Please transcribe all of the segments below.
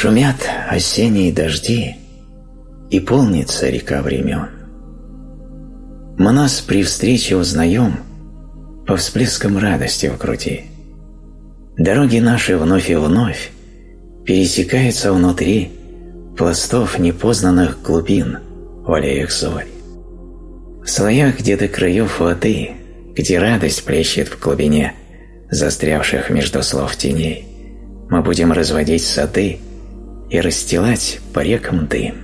Шумят осенние дожди, и полнится река времен. Мы нас при встрече узнаем по всплескам радости в груди. Дороги наши вновь и вновь пересекаются внутри пластов непознанных глубин в аллеях зорь. В слоях где-то краев воды, где радость плещет в глубине застрявших между слов теней, мы будем разводить сады и расстилать по рекам дым.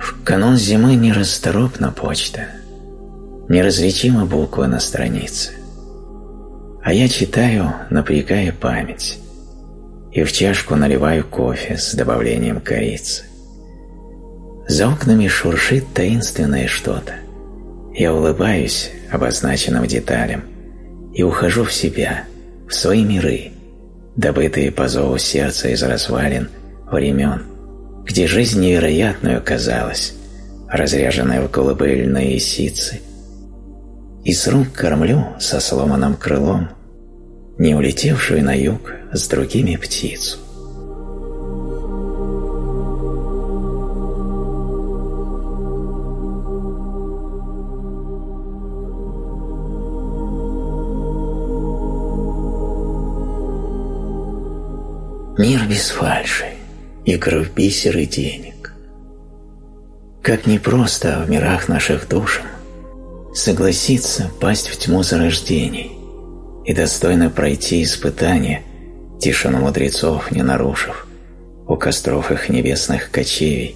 В канун зимы нерасторопна почта, неразличима буква на странице. А я читаю, напрягая память, и в чашку наливаю кофе с добавлением корицы. За окнами шуршит таинственное что-то. Я улыбаюсь обозначенным деталям и ухожу в себя, в свои миры, добытые по зову сердца из развалин времен, где жизнь невероятную казалась, разряженная в колыбельные сицы. И с рук кормлю со сломанным крылом не улетевшую на юг с другими птицу. Мир без фальши, игры в бисер денег. Как непросто в мирах наших душам согласиться пасть в тьму зарождений и достойно пройти испытание, тишину мудрецов не нарушив, у костров их небесных кочевий,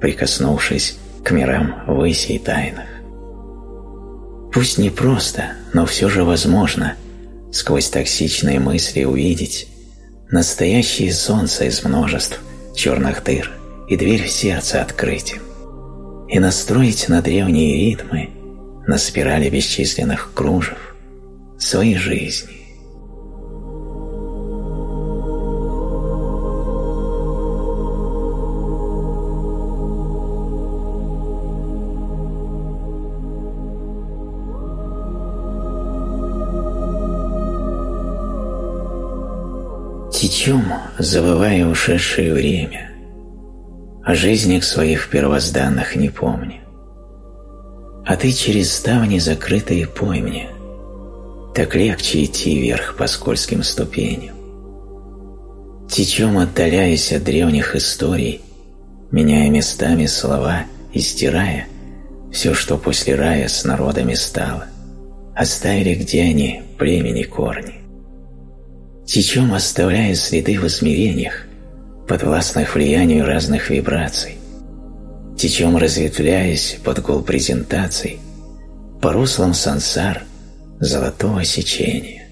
прикоснувшись к мирам высей тайных. Пусть не просто, но все же возможно сквозь токсичные мысли увидеть настоящее солнце из множеств черных дыр и дверь в сердце открыть им, и настроить на древние ритмы, на спирали бесчисленных кружев своей жизни. Течем, забывая ушедшее время, О жизнях своих первозданных не помня. А ты через ставни закрытые поймни, Так легче идти вверх по скользким ступеням. Течем, отдаляясь от древних историй, Меняя местами слова и стирая Все, что после рая с народами стало, Оставили, где они, племени корни. Течем, оставляя следы в измерениях, подвластных влиянию разных вибраций. Течем, разветвляясь под гул презентаций, по руслам сансар золотого сечения.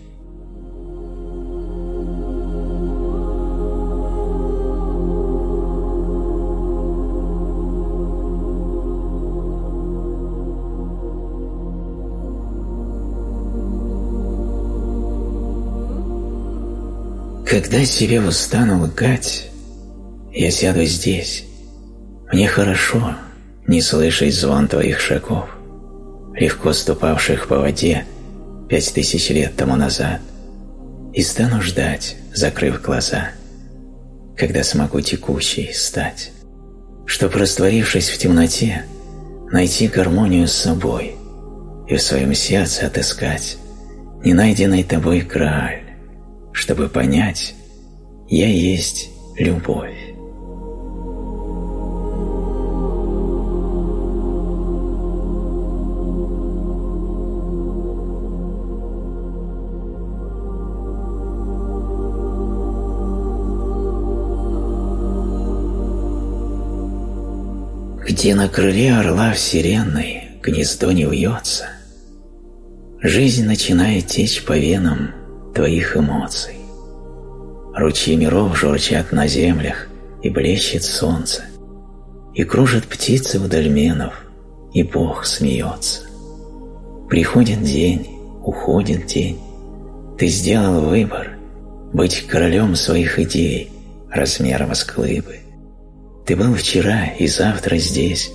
Когда себе устану лгать, я сяду здесь. Мне хорошо, не слышать звон твоих шагов, легко ступавших по воде пять тысяч лет тому назад, и стану ждать, закрыв глаза, когда смогу текущей стать, чтоб, растворившись в темноте, найти гармонию с собой и в своем сердце отыскать ненайденный тобой краль, чтобы понять, я есть любовь. Где на крыле орла вселенной гнездо не вьется, Жизнь начинает течь по венам твоих эмоций. Ручьи миров журчат на землях, и блещет солнце, и кружат птицы в дольменов, и Бог смеется. Приходит день, уходит день, ты сделал выбор быть королем своих идей размером с глыбы. Ты был вчера и завтра здесь,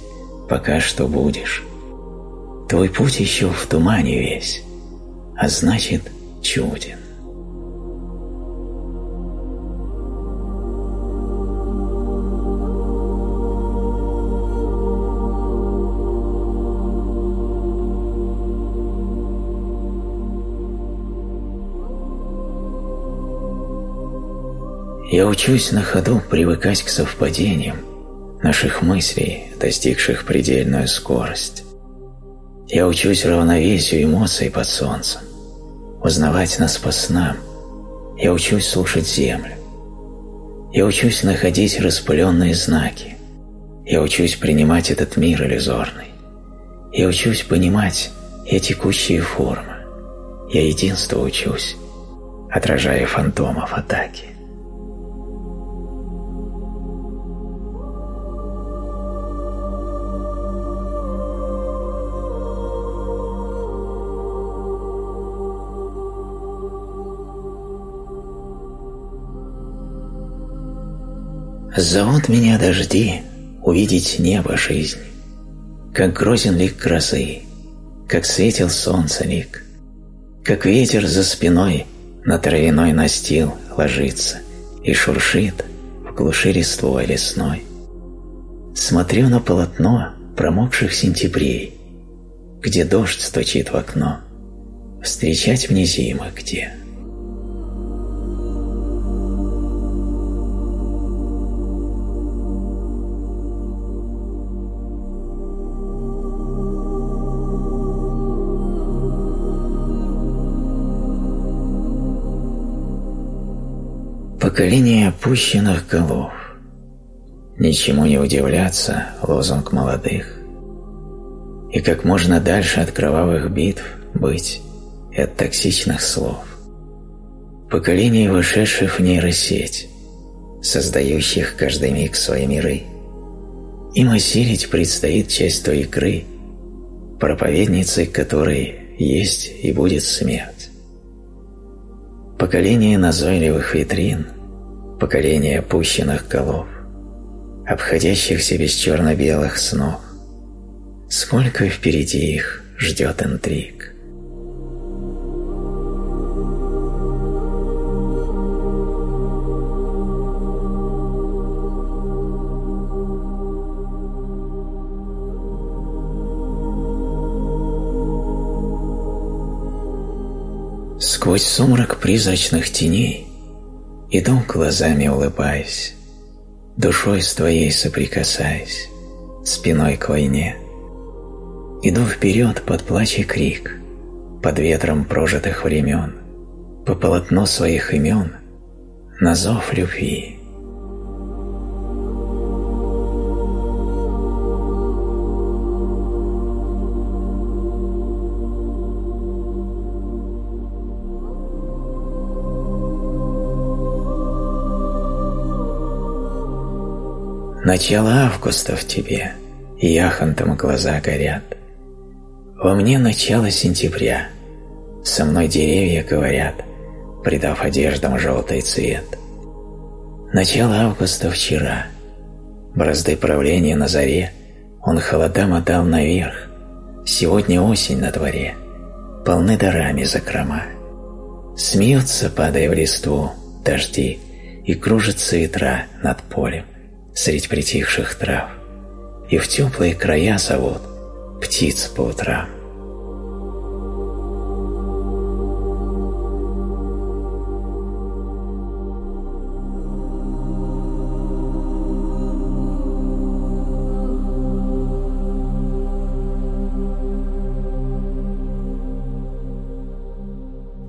пока что будешь. Твой путь еще в тумане весь, а значит чуден. Я учусь на ходу привыкать к совпадениям наших мыслей, достигших предельную скорость. Я учусь равновесию эмоций под солнцем, узнавать нас по снам. Я учусь слушать землю. Я учусь находить распыленные знаки. Я учусь принимать этот мир иллюзорный. Я учусь понимать и текущие формы. Я единство учусь, отражая фантомов атаки. Зовут меня дожди увидеть небо жизни, Как грозен лик грозы, как светил солнце лик, Как ветер за спиной на травяной настил ложится И шуршит в глуши листвой лесной. Смотрю на полотно промокших сентябрей, Где дождь стучит в окно, Встречать мне зимы где. Опущенных голов. Ничему не удивляться, лозунг молодых. И как можно дальше от кровавых битв быть и от токсичных слов. Поколение вышедших в нейросеть, создающих каждый миг свои миры. Им осилить предстоит часть той игры, проповедницей которой есть и будет смерть. Поколение назойливых витрин – поколение опущенных голов, обходящихся без черно-белых снов. Сколько впереди их ждет интриг. Сквозь сумрак призрачных теней Иду глазами улыбаясь, душой с твоей соприкасаясь, спиной к войне. Иду вперед под плач и крик, под ветром прожитых времен, по полотну своих имен, на зов любви. Начало августа в тебе, и яхонтом глаза горят. Во мне начало сентября, со мной деревья говорят, придав одеждам желтый цвет. Начало августа вчера, бразды правления на заре, он холодам отдал наверх, сегодня осень на дворе, полны дарами закрома. Смеются, падая в листву, дожди, и кружатся ветра над полем средь притихших трав, и в теплые края зовут птиц по утрам.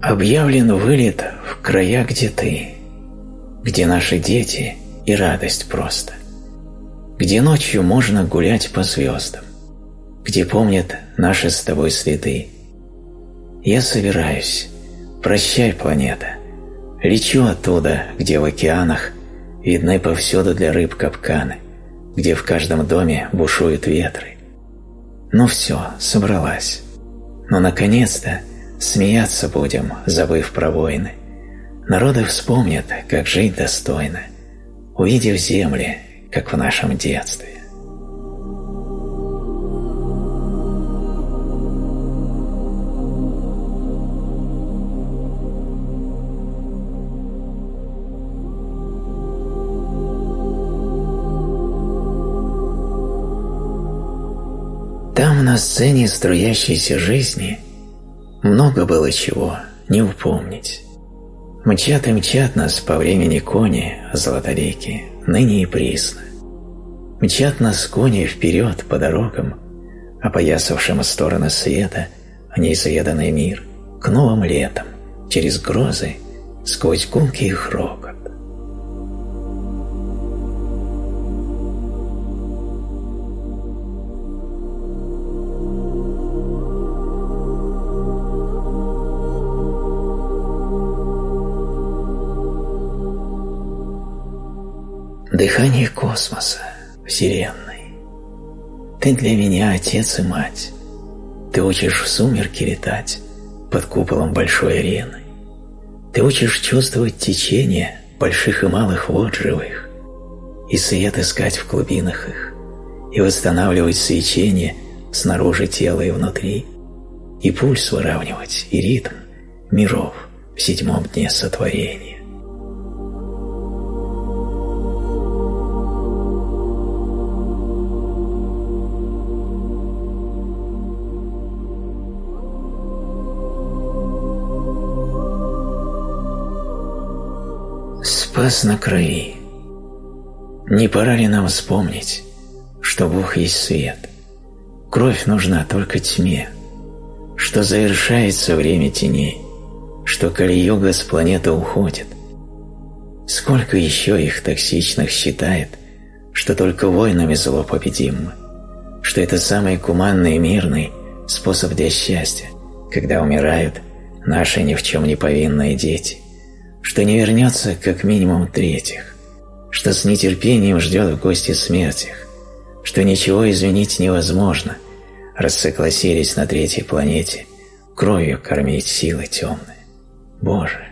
Объявлен вылет в края, где ты, где наши дети и радость просто, где ночью можно гулять по звездам, где помнят наши с тобой следы. Я собираюсь, прощай, планета, лечу оттуда, где в океанах видны повсюду для рыб капканы, где в каждом доме бушуют ветры. Ну все, собралась. Но наконец-то смеяться будем, забыв про войны. Народы вспомнят, как жить достойно увидев земли, как в нашем детстве. Там, на сцене струящейся жизни, много было чего не упомнить. Мчат и мчат нас по времени кони золотореки, ныне и присно. Мчат нас кони вперед по дорогам, опоясавшим стороны света, неизведанный мир, к новым летам, через грозы, сквозь гулки и хрокот. Дыхание космоса, Вселенной. Ты для меня отец и мать. Ты учишь в сумерки летать под куполом большой арены. Ты учишь чувствовать течение больших и малых вод живых, и свет искать в глубинах их, и восстанавливать свечение снаружи тела и внутри, и пульс выравнивать, и ритм миров в седьмом дне сотворения. Спас на крови. Не пора ли нам вспомнить, что Бог есть свет? Кровь нужна только тьме, что завершается время теней, что Кали-юга с планеты уходит. Сколько еще их токсичных считает, что только войнами зло победим мы, что это самый куманный и мирный способ для счастья, когда умирают наши ни в чем не повинные дети что не вернется как минимум третьих, что с нетерпением ждет в гости смертях, что ничего изменить невозможно, раз согласились на третьей планете кровью кормить силы темные. Боже!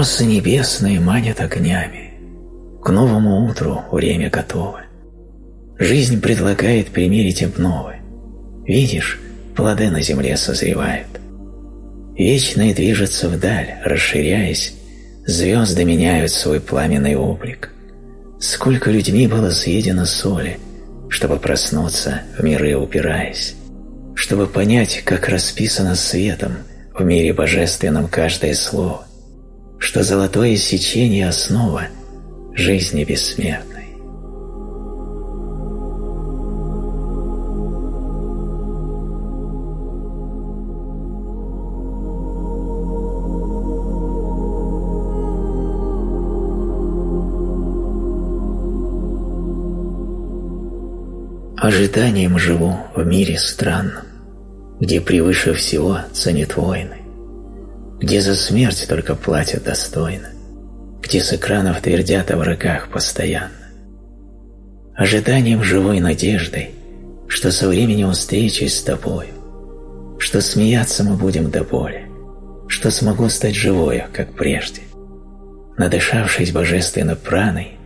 Росы небесные манят огнями. К новому утру время готово. Жизнь предлагает примерить обновы. Видишь, плоды на земле созревают. Вечные движется вдаль, расширяясь, звезды меняют свой пламенный облик. Сколько людьми было съедено соли, чтобы проснуться, в миры упираясь, чтобы понять, как расписано светом в мире божественном каждое слово, что золотое сечение – основа жизни бессмертной. Ожиданием живу в мире странном, где превыше всего ценит войны где за смерть только платят достойно, где с экранов твердят о врагах постоянно. Ожиданием живой надеждой, что со временем встречи с тобою, что смеяться мы будем до боли, что смогу стать живою, как прежде. Надышавшись божественной праной,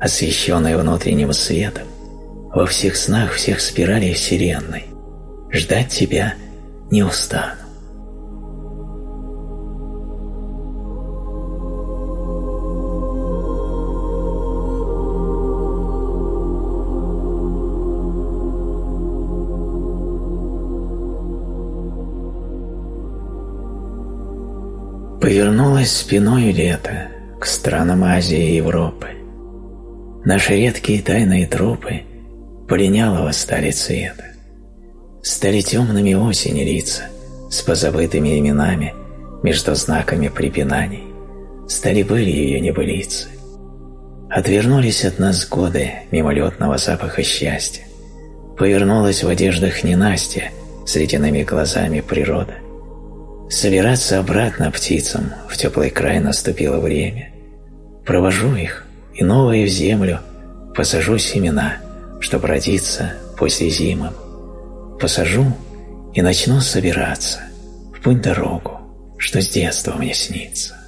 освещенной внутренним светом, во всех снах всех спиралей вселенной, ждать тебя не устану. Повернулась спиной лето к странам Азии и Европы. Наши редкие тайные тропы полинялого стали цвета. Стали темными осени лица с позабытыми именами между знаками препинаний. Стали были ее небылицы. Отвернулись от нас годы мимолетного запаха счастья. Повернулась в одеждах ненастья с ледяными глазами природа. Собираться обратно птицам в теплый край наступило время. Провожу их, и новые в землю посажу семена, чтоб родиться после зимы. Посажу и начну собираться в путь-дорогу, что с детства мне снится.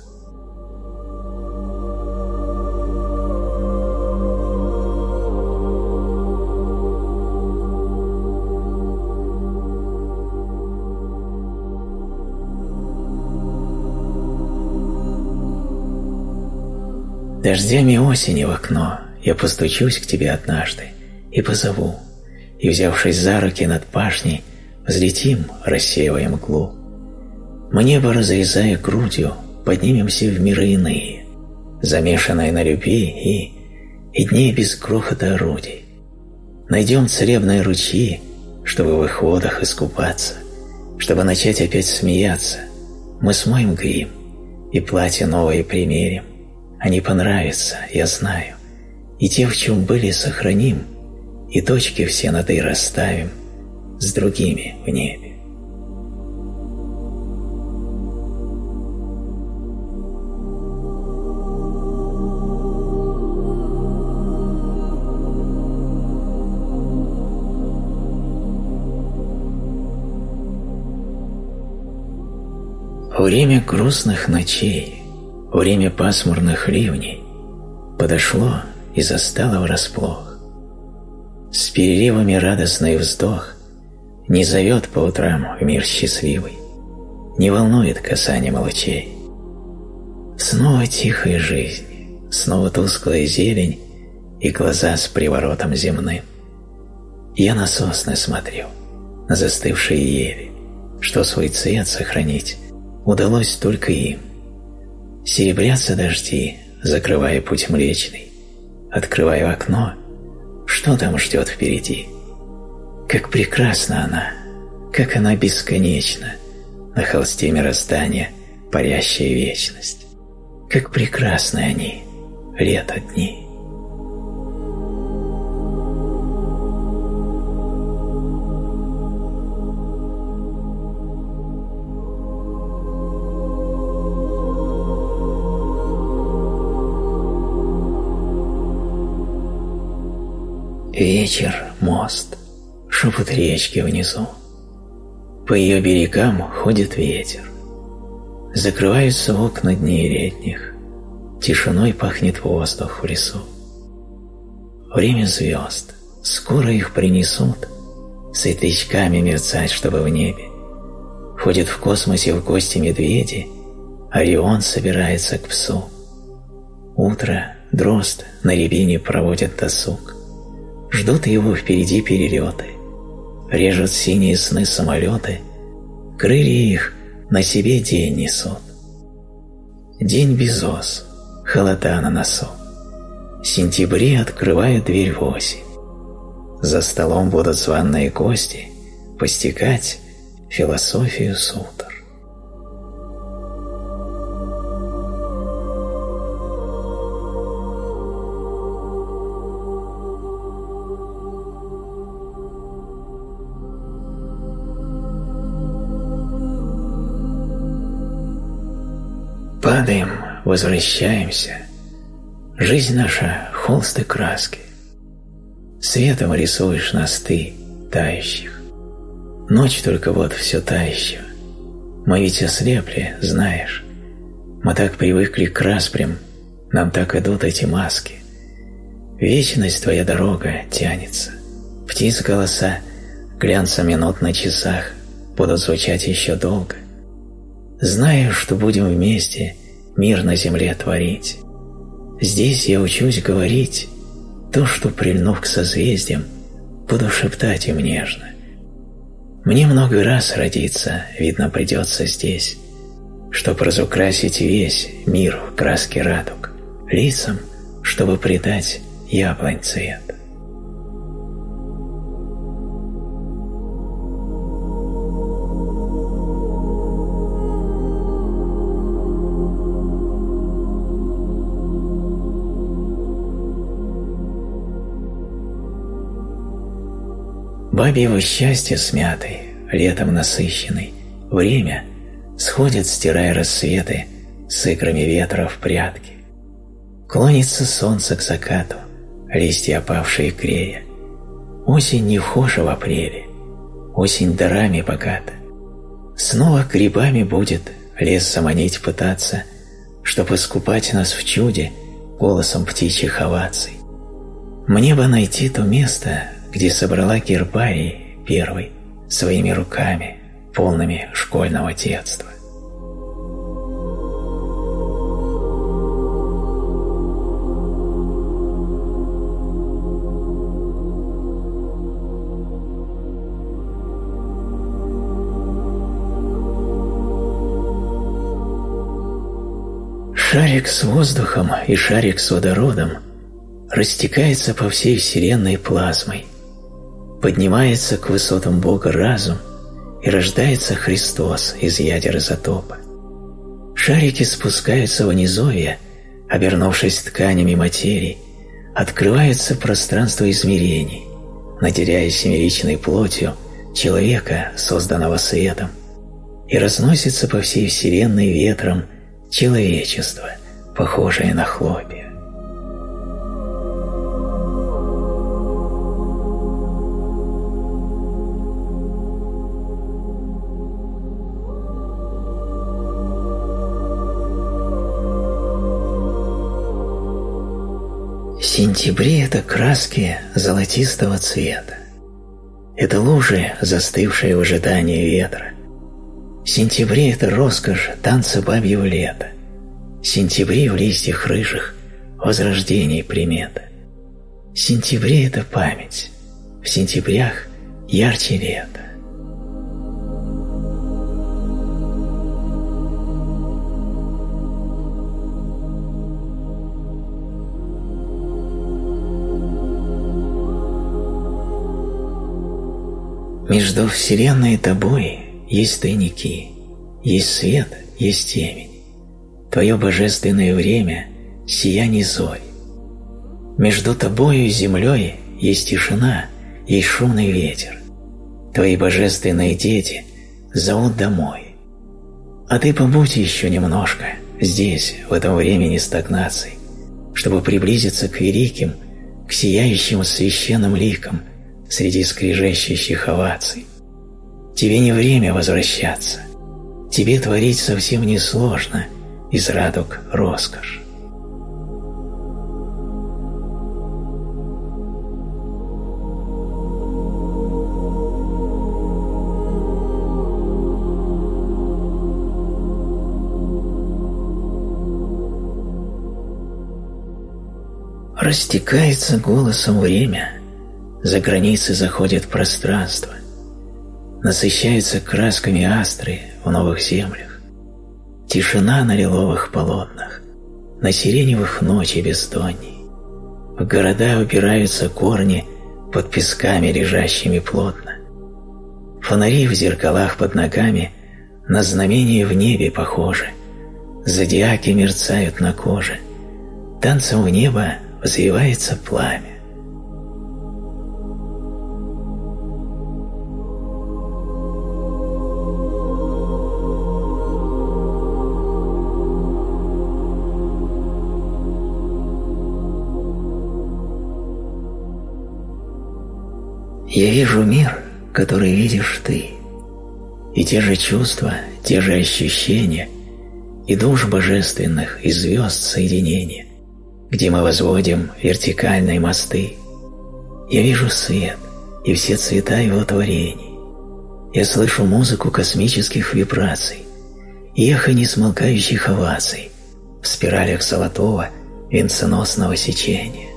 Дождями осени в окно я постучусь к тебе однажды и позову, и, взявшись за руки над пашней, взлетим, рассеивая мглу. Мы небо разрезая грудью, поднимемся в миры иные, замешанные на любви и, и дней без грохота орудий. Найдем целебные ручьи, чтобы в их водах искупаться, чтобы начать опять смеяться. Мы смоем грим и платье новое примерим, они понравятся, я знаю. И те, в чем были, сохраним, и точки все над «и» расставим с другими в небе. Время грустных ночей Время пасмурных ливней подошло и застало врасплох. С перерывами радостный вздох не зовет по утрам в мир счастливый, не волнует касание молочей. Снова тихая жизнь, снова тусклая зелень и глаза с приворотом земным. Я на сосны смотрю, на застывшие ели, что свой цвет сохранить удалось только им – Серебрятся дожди, закрывая путь Млечный. Открываю окно. Что там ждет впереди? Как прекрасна она, как она бесконечна, на холсте мироздания парящая вечность. Как прекрасны они, лето дней. Вечер, мост, шепот речки внизу. По ее берегам ходит ветер. Закрываются окна дней летних, тишиной пахнет воздух в лесу. Время звезд, скоро их принесут, светлячками мерцать, чтобы в небе. Ходят в космосе в гости медведи, Орион собирается к псу. Утро, дрозд на рябине проводит досуг. Ждут его впереди перелеты. Режут синие сны самолеты. Крылья их на себе день несут. День без ос, холода на носу. Сентябри открывают дверь в осень. За столом будут званные гости постигать философию сутр. Падаем, возвращаемся. Жизнь наша — холст и краски. Светом рисуешь нас ты, тающих. Ночь только вот все тающего. Мы ведь ослепли, знаешь. Мы так привыкли к распрям, нам так идут эти маски. Вечность твоя дорога тянется. Птиц голоса, глянца минут на часах будут звучать еще долго. Знаю, что будем вместе мир на земле творить. Здесь я учусь говорить то, что, прильнув к созвездиям, буду шептать им нежно. Мне много раз родиться, видно, придется здесь, чтоб разукрасить весь мир в краске радуг, лицам, чтобы придать яблонь цвет. Бабьего счастья смятый, летом насыщенный, время сходит, стирая рассветы с икрами ветра в прятки. Клонится солнце к закату, листья опавшие крея. Осень не вхожа в апреле, осень дарами богата. Снова грибами будет лес заманить пытаться, Чтоб искупать нас в чуде голосом птичьих оваций. Мне бы найти то место, где собрала гербарий первый своими руками, полными школьного детства. Шарик с воздухом и шарик с водородом растекается по всей Вселенной плазмой, поднимается к высотам Бога разум и рождается Христос из ядер изотопа. Шарики спускаются в низовье, обернувшись тканями материи, открывается пространство измерений, наделяя семеричной плотью человека, созданного светом, и разносится по всей Вселенной ветром человечество, похожее на хлопья. Сентябре это краски золотистого цвета. Это лужи, застывшие в ожидании ветра. В сентябре это роскошь танца бабьего лета. В сентябре в листьях рыжих возрождение примета. В сентябре это память, в сентябрях ярче лето. Между Вселенной и тобой есть тайники, есть свет, есть темень. Твое божественное время – сияние зорь. Между тобою и землей есть тишина, есть шумный ветер. Твои божественные дети зовут домой. А ты побудь еще немножко здесь, в этом времени стагнации, чтобы приблизиться к великим, к сияющим священным ликам среди скрижащих оваций. Тебе не время возвращаться. Тебе творить совсем не сложно, из радуг роскошь. Растекается голосом время, за границы заходит пространство, насыщаются красками астры в новых землях. Тишина на лиловых полотнах, на сиреневых ночи бездонней. В города упираются корни под песками, лежащими плотно. Фонари в зеркалах под ногами на знамения в небе похожи. Зодиаки мерцают на коже. Танцем в небо взвивается пламя. Я вижу мир, который видишь ты, и те же чувства, те же ощущения, и душ божественных, и звезд соединения, где мы возводим вертикальные мосты. Я вижу свет и все цвета его творений. Я слышу музыку космических вибраций и эхо несмолкающих оваций в спиралях золотого венценосного сечения.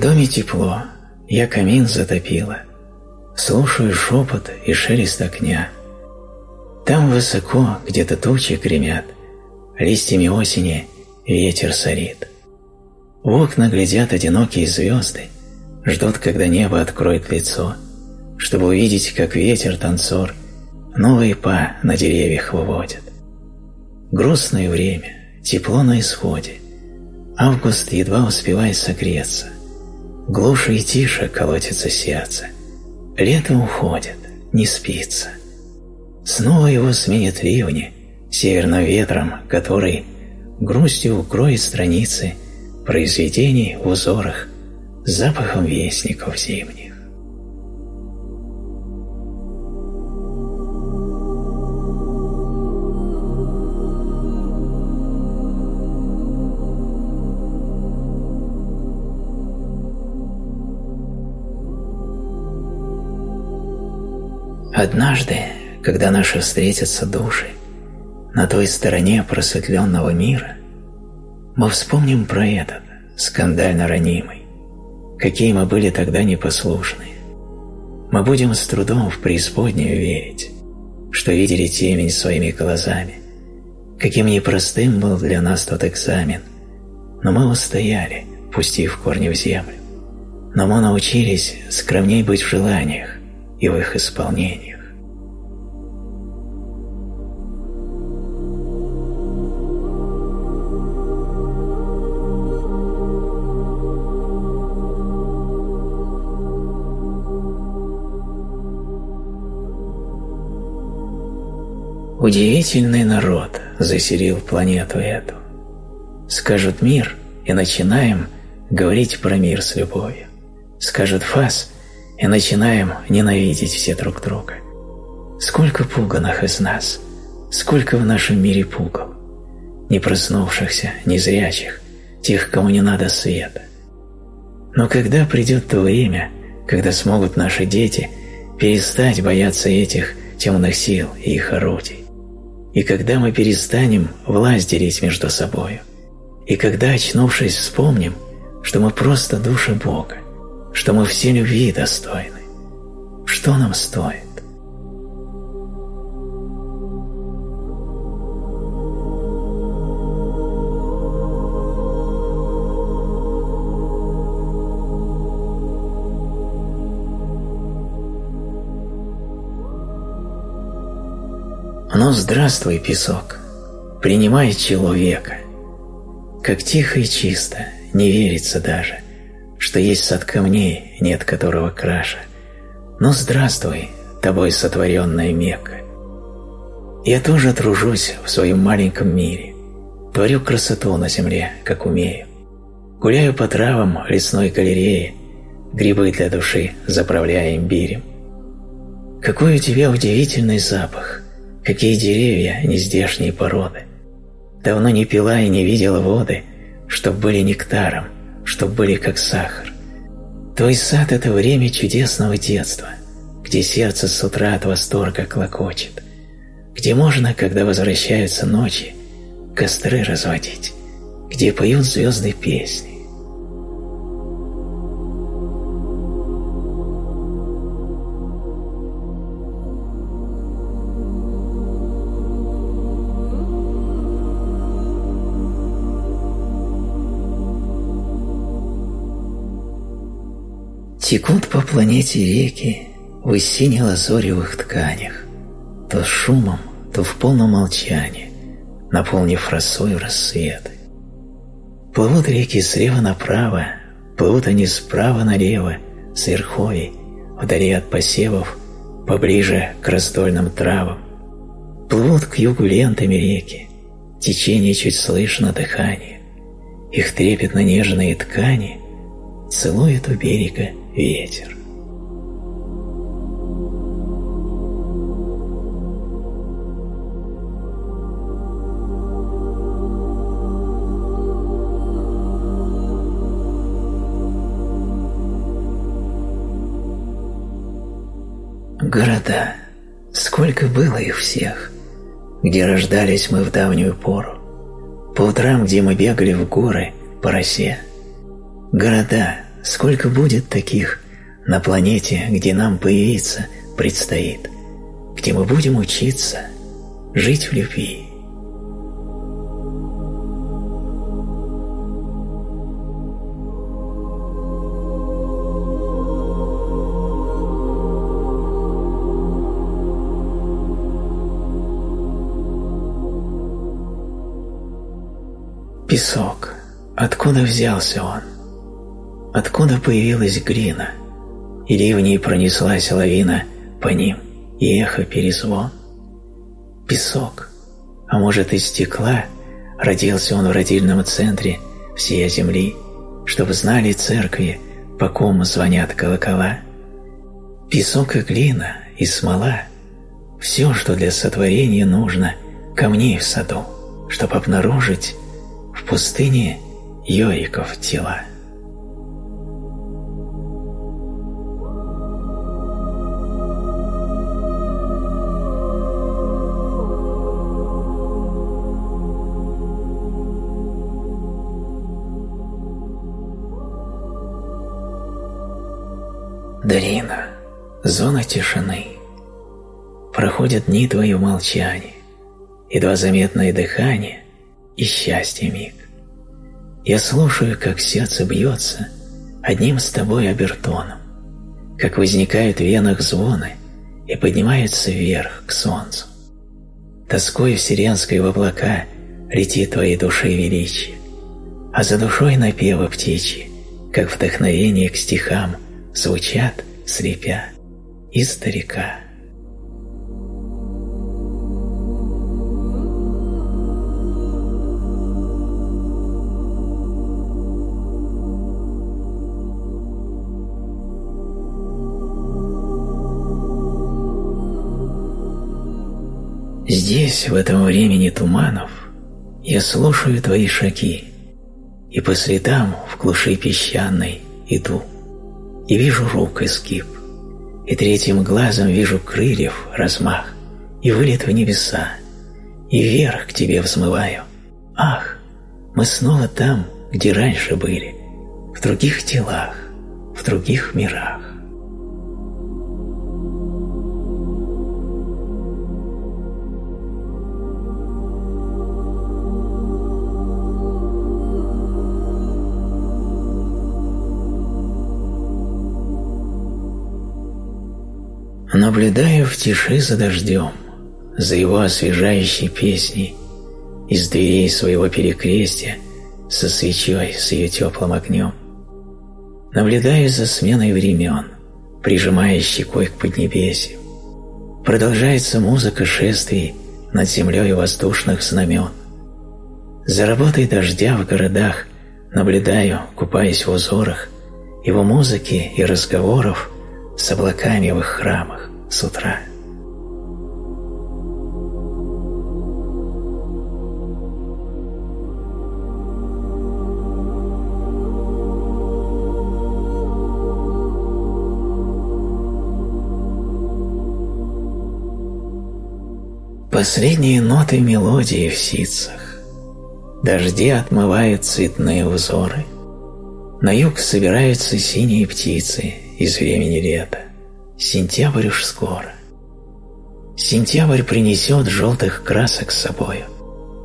Доме тепло, я камин затопила, Слушаю шепот и шелест окня. Там высоко где-то тучи гремят, Листьями осени ветер сорит. В окна глядят одинокие звезды, Ждут, когда небо откроет лицо, Чтобы увидеть, как ветер-танцор Новые па на деревьях выводит. Грустное время, тепло на исходе. Август едва успевает согреться. Глуше и тише колотится сердце. Лето уходит, не спится. Снова его сменят ливни, северным ветром, который грустью укроет страницы произведений в узорах запахом вестников зимних. Однажды, когда наши встретятся души на той стороне просветленного мира, мы вспомним про этот, скандально ранимый, какие мы были тогда непослушные. Мы будем с трудом в преисподнюю верить, что видели темень своими глазами, каким непростым был для нас тот экзамен, но мы устояли, пустив корни в землю. Но мы научились скромней быть в желаниях и в их исполнении. Удивительный народ заселил планету эту. Скажут мир, и начинаем говорить про мир с любовью. Скажут фас, и начинаем ненавидеть все друг друга. Сколько пуганых из нас, сколько в нашем мире пугал. Не проснувшихся, незрячих, тех, кому не надо света. Но когда придет то время, когда смогут наши дети перестать бояться этих темных сил и их орудий, и когда мы перестанем власть делить между собою, и когда, очнувшись, вспомним, что мы просто души Бога, что мы все любви достойны, что нам стоит? Ну, здравствуй, песок, принимай человека. Как тихо и чисто, не верится даже, что есть сад камней, нет которого краша. Ну, здравствуй, тобой сотворенная Мекка. Я тоже тружусь в своем маленьком мире, творю красоту на земле, как умею. Гуляю по травам лесной галереи, грибы для души заправляя имбирем. Какой у тебя удивительный запах – Какие деревья, нездешние породы. Давно не пила и не видела воды, чтоб были нектаром, чтоб были как сахар. Твой сад – это время чудесного детства, где сердце с утра от восторга клокочет, где можно, когда возвращаются ночи, костры разводить, где поют звезды песни, Текут по планете реки в сине-лазоревых тканях, то шумом, то в полном молчании, наполнив росой рассветы. Плывут реки слева направо, плывут они справа налево, с верховий, вдали от посевов, поближе к раздольным травам. Плывут к югу лентами реки, течение чуть слышно дыхание. Их трепетно-нежные ткани целуют у берега ветер. Города, сколько было их всех, где рождались мы в давнюю пору, по утрам, где мы бегали в горы по росе. Города, Сколько будет таких на планете, где нам появиться предстоит, где мы будем учиться жить в любви. Песок. Откуда взялся он? Откуда появилась глина? Или в ней пронеслась лавина по ним, и эхо перезвон? Песок. А может, из стекла родился он в родильном центре всей земли, чтобы знали церкви, по кому звонят колокола? Песок и глина, и смола – все, что для сотворения нужно камней в саду, чтобы обнаружить в пустыне Йориков тела. Зона тишины. Проходят дни твои в молчании, едва заметное дыхание и счастье миг. Я слушаю, как сердце бьется одним с тобой обертоном, как возникают в венах звоны и поднимаются вверх к солнцу. Тоской вселенской в облака летит твоей души величие, а за душой напевы птичьи, как вдохновение к стихам, звучат, слепя, издалека. Здесь, в этом времени туманов, я слушаю твои шаги, и по следам в глуши песчаной иду, и вижу рук изгиб, и третьим глазом вижу крыльев размах, и вылет в небеса, и вверх к тебе взмываю. Ах, мы снова там, где раньше были, в других телах, в других мирах. Наблюдаю в тиши за дождем, за его освежающей песней, из дверей своего перекрестия, со свечой, с ее теплым огнем. Наблюдаю за сменой времен, прижимая щекой к поднебесью. Продолжается музыка шествий над землей воздушных знамен. За работой дождя в городах наблюдаю, купаясь в узорах, его музыки и разговоров с облаками в их храмах с утра. Последние ноты мелодии в ситцах. Дожди отмывают цветные узоры. На юг собираются синие птицы из времени лета. Сентябрь уж скоро. Сентябрь принесет желтых красок с собою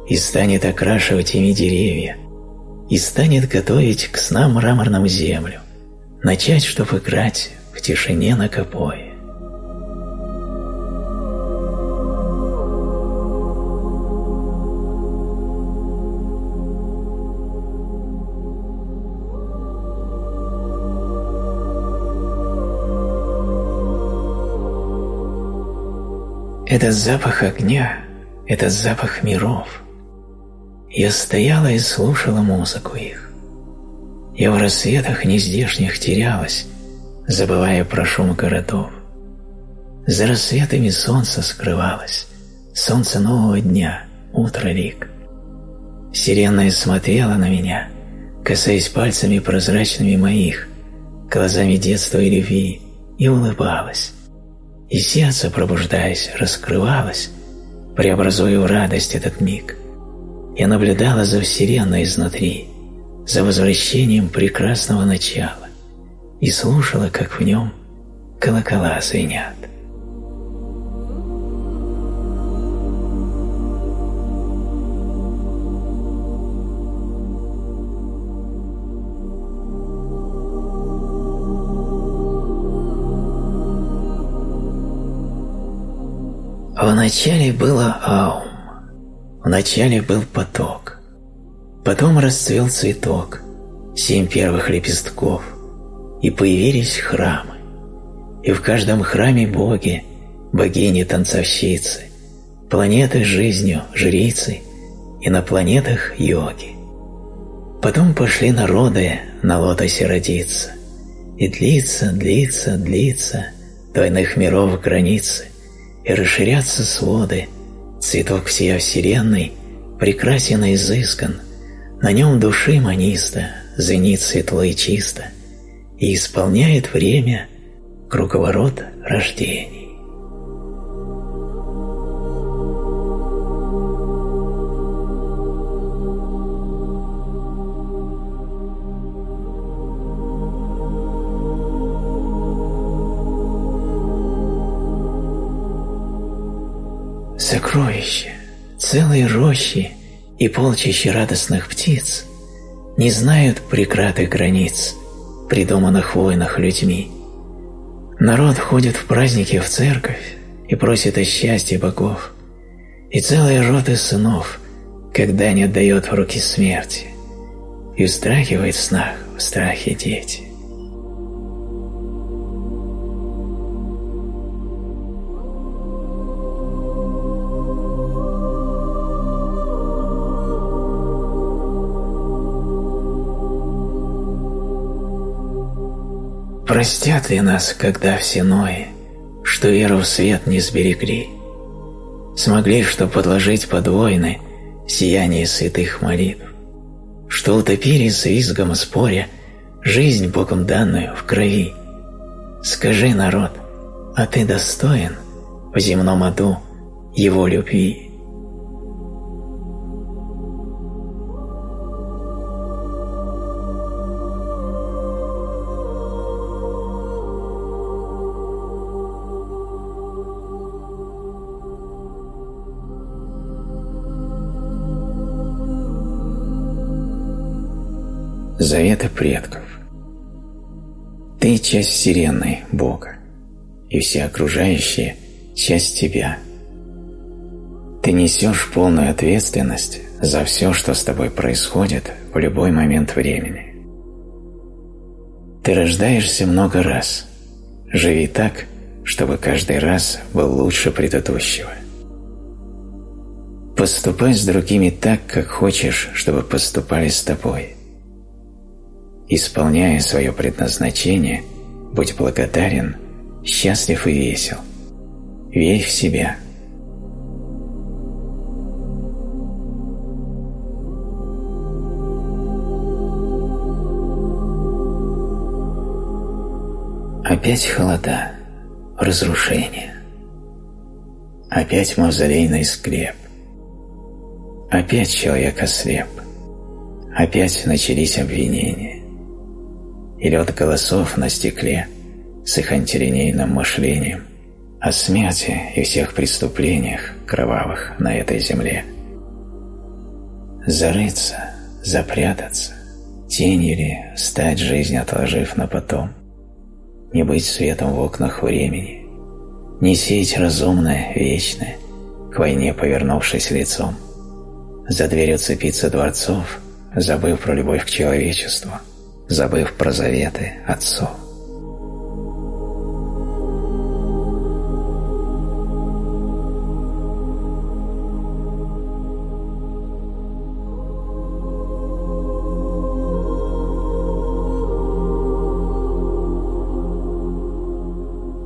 и станет окрашивать ими деревья, и станет готовить к снам мраморным землю, начать, чтоб играть в тишине на копое. Это запах огня, это запах миров. Я стояла и слушала музыку их. Я в рассветах нездешних терялась, забывая про шум городов. За рассветами солнце скрывалось, солнце нового дня, утро лик. Сиренная смотрела на меня, касаясь пальцами прозрачными моих, глазами детства и любви, и улыбалась и сердце, пробуждаясь, раскрывалось, преобразуя в радость этот миг. Я наблюдала за Вселенной изнутри, за возвращением прекрасного начала и слушала, как в нем колокола звенят. Вначале было Аум, вначале был поток. Потом расцвел цветок, семь первых лепестков, и появились храмы. И в каждом храме боги, богини-танцовщицы, планеты жизнью, жрицы, и на планетах йоги. Потом пошли народы на лотосе родиться, и длится, длится, длится двойных миров границы, и расширятся своды, цветок всея вселенной прекрасен и изыскан, на нем души маниста, звенит светло и чисто, и исполняет время круговорот рождений. Сокровища, целые рощи и полчища радостных птиц не знают прекратых границ, придуманных войнах людьми. Народ ходит в праздники в церковь и просит о счастье богов, и целые роты сынов, когда не отдает в руки смерти, и устрахивает в снах в страхе дети. Простят ли нас, когда все нои, что веру в свет не сберегли? Смогли, что подложить под войны сияние святых молитв, что утопили с визгом споря жизнь Богом данную в крови. Скажи, народ, а ты достоин в земном аду его любви? Завета предков. Ты часть Вселенной, Бога, и все окружающие – часть Тебя. Ты несешь полную ответственность за все, что с тобой происходит в любой момент времени. Ты рождаешься много раз. Живи так, чтобы каждый раз был лучше предыдущего. Поступай с другими так, как хочешь, чтобы поступали с тобой. Исполняя свое предназначение, будь благодарен, счастлив и весел. Верь в себя. Опять холода, разрушение. Опять мавзолейный склеп. Опять человек ослеп. Опять начались обвинения и лед голосов на стекле с их антилинейным мышлением о смерти и всех преступлениях кровавых на этой земле. Зарыться, запрятаться, тень или стать жизнь отложив на потом, не быть светом в окнах времени, не сеять разумное, вечное, к войне повернувшись лицом, за дверью цепиться дворцов, забыв про любовь к человечеству – забыв про заветы отцов.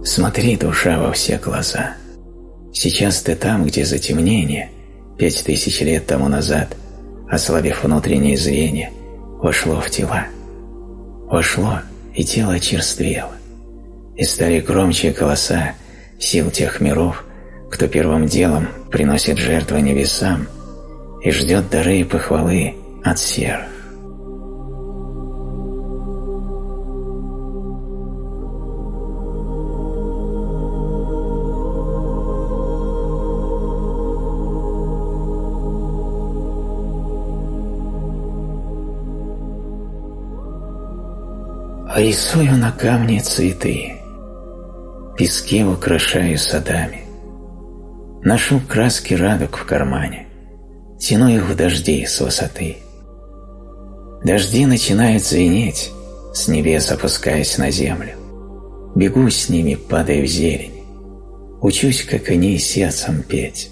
Смотри, душа, во все глаза. Сейчас ты там, где затемнение, пять тысяч лет тому назад, ослабив внутреннее зрение, вошло в тела вошло, и тело очерствело, и стали громче голоса сил тех миров, кто первым делом приносит жертвы небесам и ждет дары и похвалы от серых. Рисую на камне цветы, пески украшаю садами. Ношу краски радуг в кармане, тяну их в дожди с высоты. Дожди начинают звенеть, с небес опускаясь на землю. Бегу с ними, падая в зелень. Учусь, как они, сердцем петь.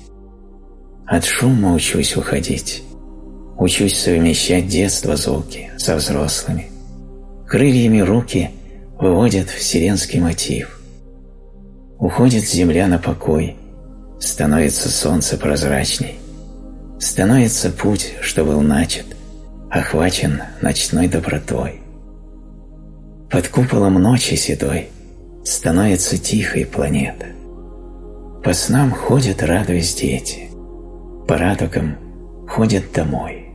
От шума учусь уходить. Учусь совмещать детство звуки со взрослыми. Крыльями руки выводят вселенский мотив. Уходит земля на покой, становится солнце прозрачней. Становится путь, что был начат, охвачен ночной добротой. Под куполом ночи седой становится тихой планета. По снам ходят, радуясь дети, по радугам ходят домой.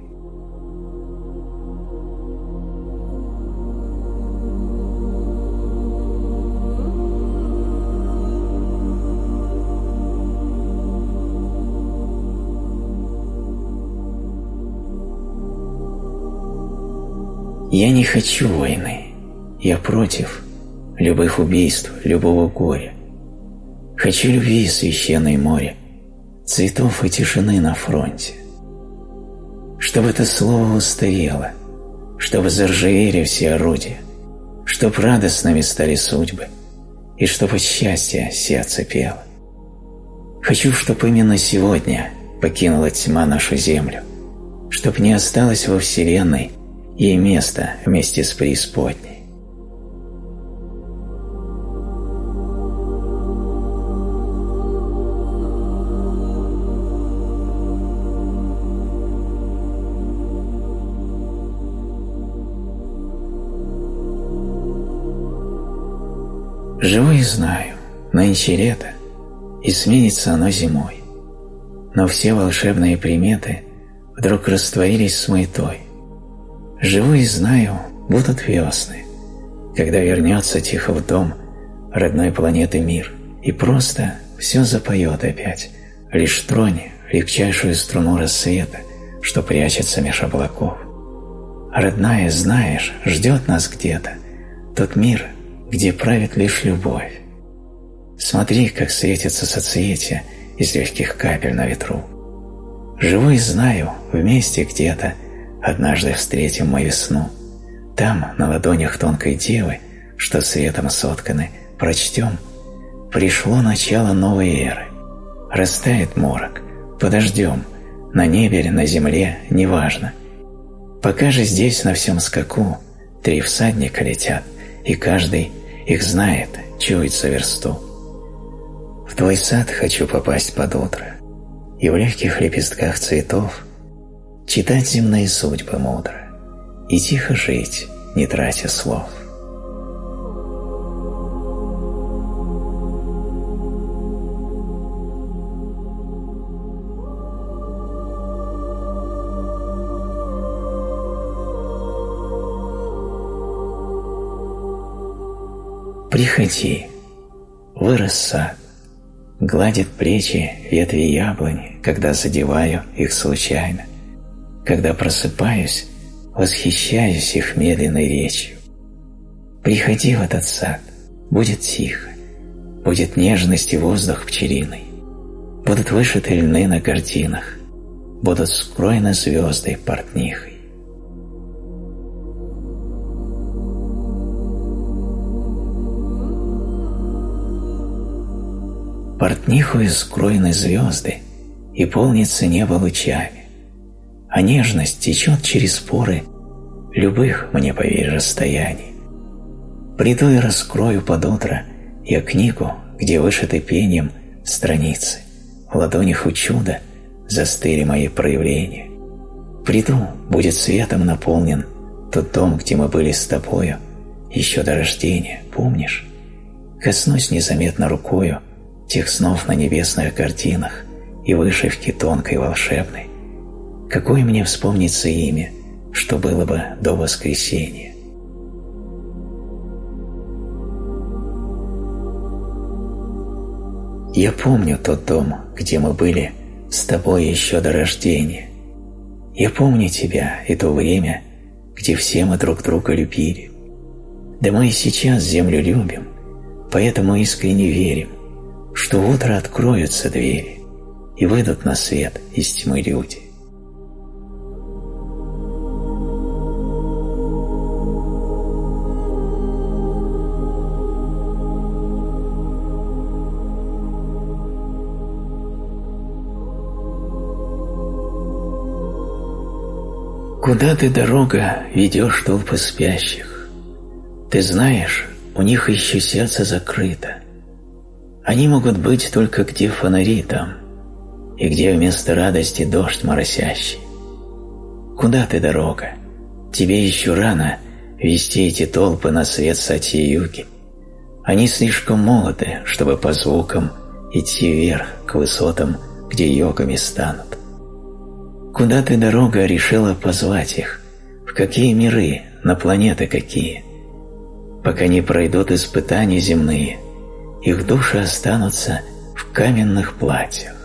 Я не хочу войны. Я против любых убийств, любого горя. Хочу любви, священной море, цветов и тишины на фронте. Чтобы это слово устарело, чтобы заржавели все орудия, чтоб радостными стали судьбы, и чтобы счастье сердце пело. Хочу, чтоб именно сегодня покинула тьма нашу землю, чтоб не осталось во Вселенной ей место вместе с преисподней. Живу и знаю, нынче лето, и сменится оно зимой. Но все волшебные приметы вдруг растворились с маятой – Живу и знаю, будут весны, когда вернется тихо в дом родной планеты мир, и просто все запоет опять, лишь тронь легчайшую струну рассвета, что прячется меж облаков. Родная, знаешь, ждет нас где-то, тот мир, где правит лишь любовь. Смотри, как светится соцветие из легких капель на ветру. Живу и знаю, вместе где-то Однажды встретим мы весну. Там, на ладонях тонкой девы, что светом сотканы, прочтем. Пришло начало новой эры. Растает морок, подождем. На небе или на земле, неважно. Пока же здесь на всем скаку три всадника летят, и каждый их знает, чует за версту. В твой сад хочу попасть под утро, и в легких лепестках цветов – читать земные судьбы мудро и тихо жить, не тратя слов. Приходи, вырос сад, гладит плечи ветви яблони, когда задеваю их случайно. Когда просыпаюсь, восхищаюсь их медленной речью. Приходи в этот сад, будет тихо, будет нежность и воздух пчелиный, будут вышиты льны на картинах, будут скроены звезды портнихой. Портнихою скроены звезды, и полнится небо лучами а нежность течет через поры любых, мне поверь, расстояний. Приду и раскрою под утро я книгу, где вышиты пением страницы, в ладонях у чуда застыли мои проявления. Приду, будет светом наполнен тот дом, где мы были с тобою, еще до рождения, помнишь? Коснусь незаметно рукою тех снов на небесных картинах и вышивки тонкой волшебной. Какое мне вспомнится имя, что было бы до воскресения? Я помню тот дом, где мы были с тобой еще до рождения. Я помню тебя и то время, где все мы друг друга любили. Да мы и сейчас землю любим, поэтому искренне верим, что утро откроются двери и выйдут на свет из тьмы люди. Куда ты, дорога, ведешь толпы спящих? Ты знаешь, у них еще сердце закрыто. Они могут быть только где фонари там, и где вместо радости дождь моросящий. Куда ты, дорога? Тебе еще рано вести эти толпы на свет Сати-Юги. Они слишком молоды, чтобы по звукам идти вверх к высотам, где йогами станут. Куда ты, дорога, решила позвать их? В какие миры, на планеты какие? Пока не пройдут испытания земные, их души останутся в каменных платьях.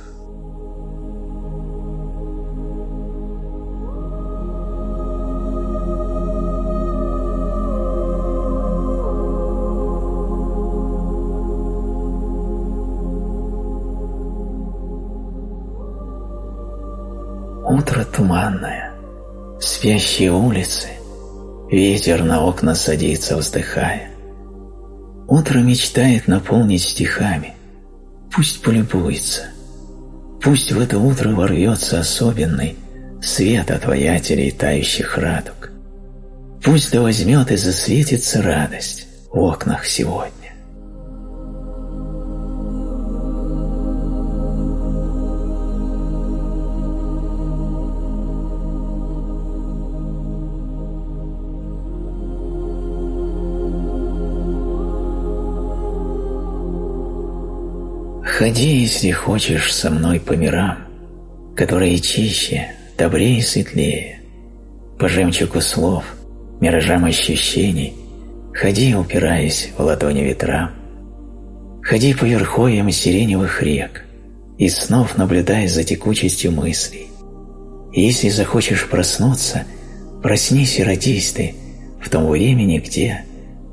Утро туманное, спящие улицы, ветер на окна садится, вздыхая. Утро мечтает наполнить стихами, пусть полюбуется, пусть в это утро ворвется особенный свет от воятелей тающих радуг. Пусть да возьмет и засветится радость в окнах сегодня. Ходи, если хочешь, со мной по мирам, которые чище, добрее и светлее, по жемчугу слов, миражам ощущений, ходи, упираясь в ладони ветрам. Ходи по верховьям сиреневых рек, и снов наблюдай за текучестью мыслей. Если захочешь проснуться, проснись и родись ты в том времени, где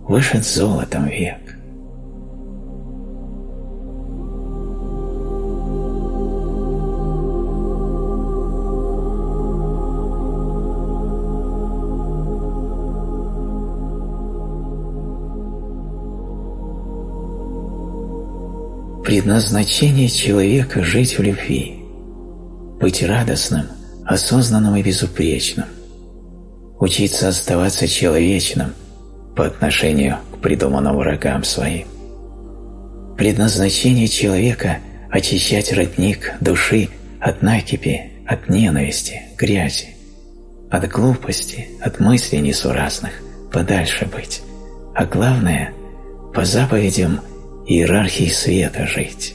вышед золотом век. Предназначение человека – жить в любви, быть радостным, осознанным и безупречным, учиться оставаться человечным по отношению к придуманным врагам своим. Предназначение человека – очищать родник души от накипи, от ненависти, грязи, от глупости, от мыслей несуразных, подальше быть, а главное – по заповедям – иерархии света жить.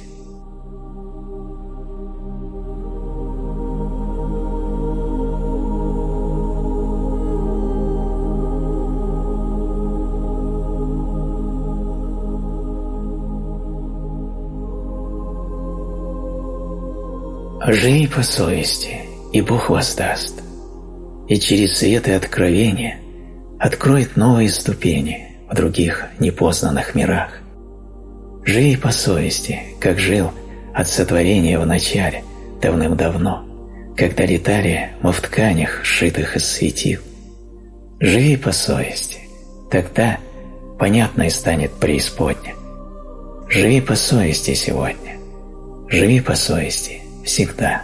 Живи по совести, и Бог воздаст, и через свет и откровение откроет новые ступени в других непознанных мирах. Живи по совести, как жил от сотворения в начале, давным-давно, когда летали мы в тканях, сшитых из светил. Живи по совести, тогда понятной станет преисподня. Живи по совести сегодня, живи по совести всегда.